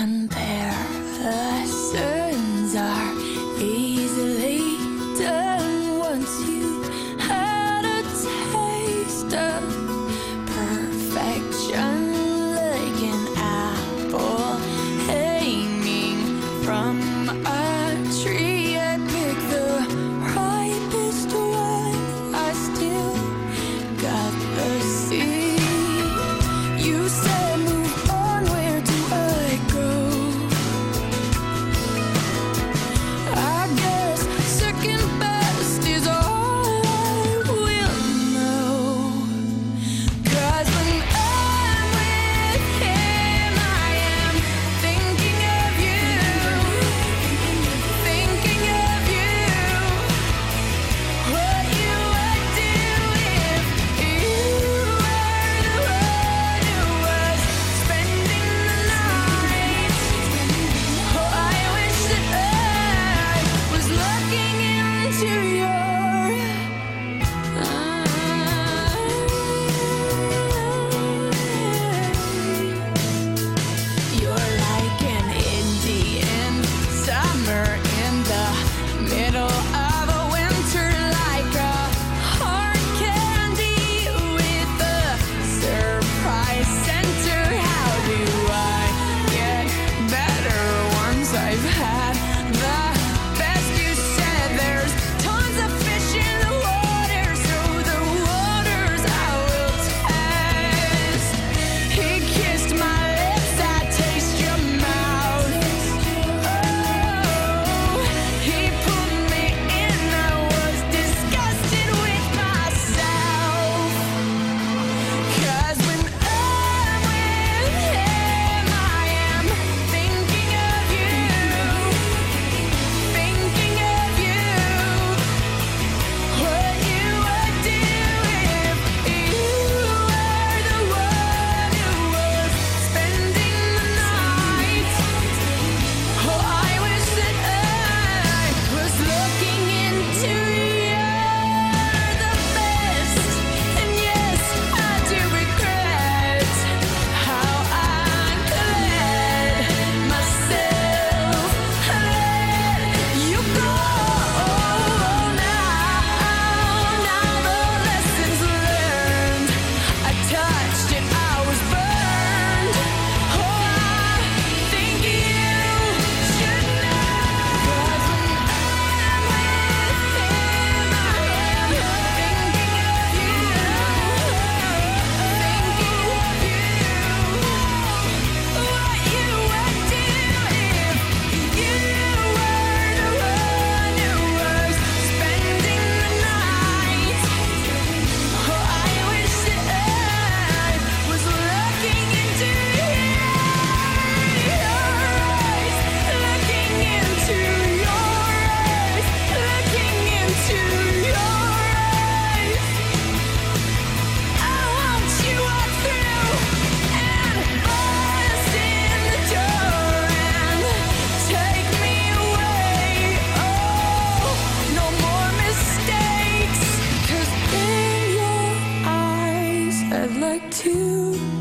compare. Lessons are easily done once you had a taste of perfection, like an apple hanging from a tree. I the ripest one. I still got the seed. You said. high to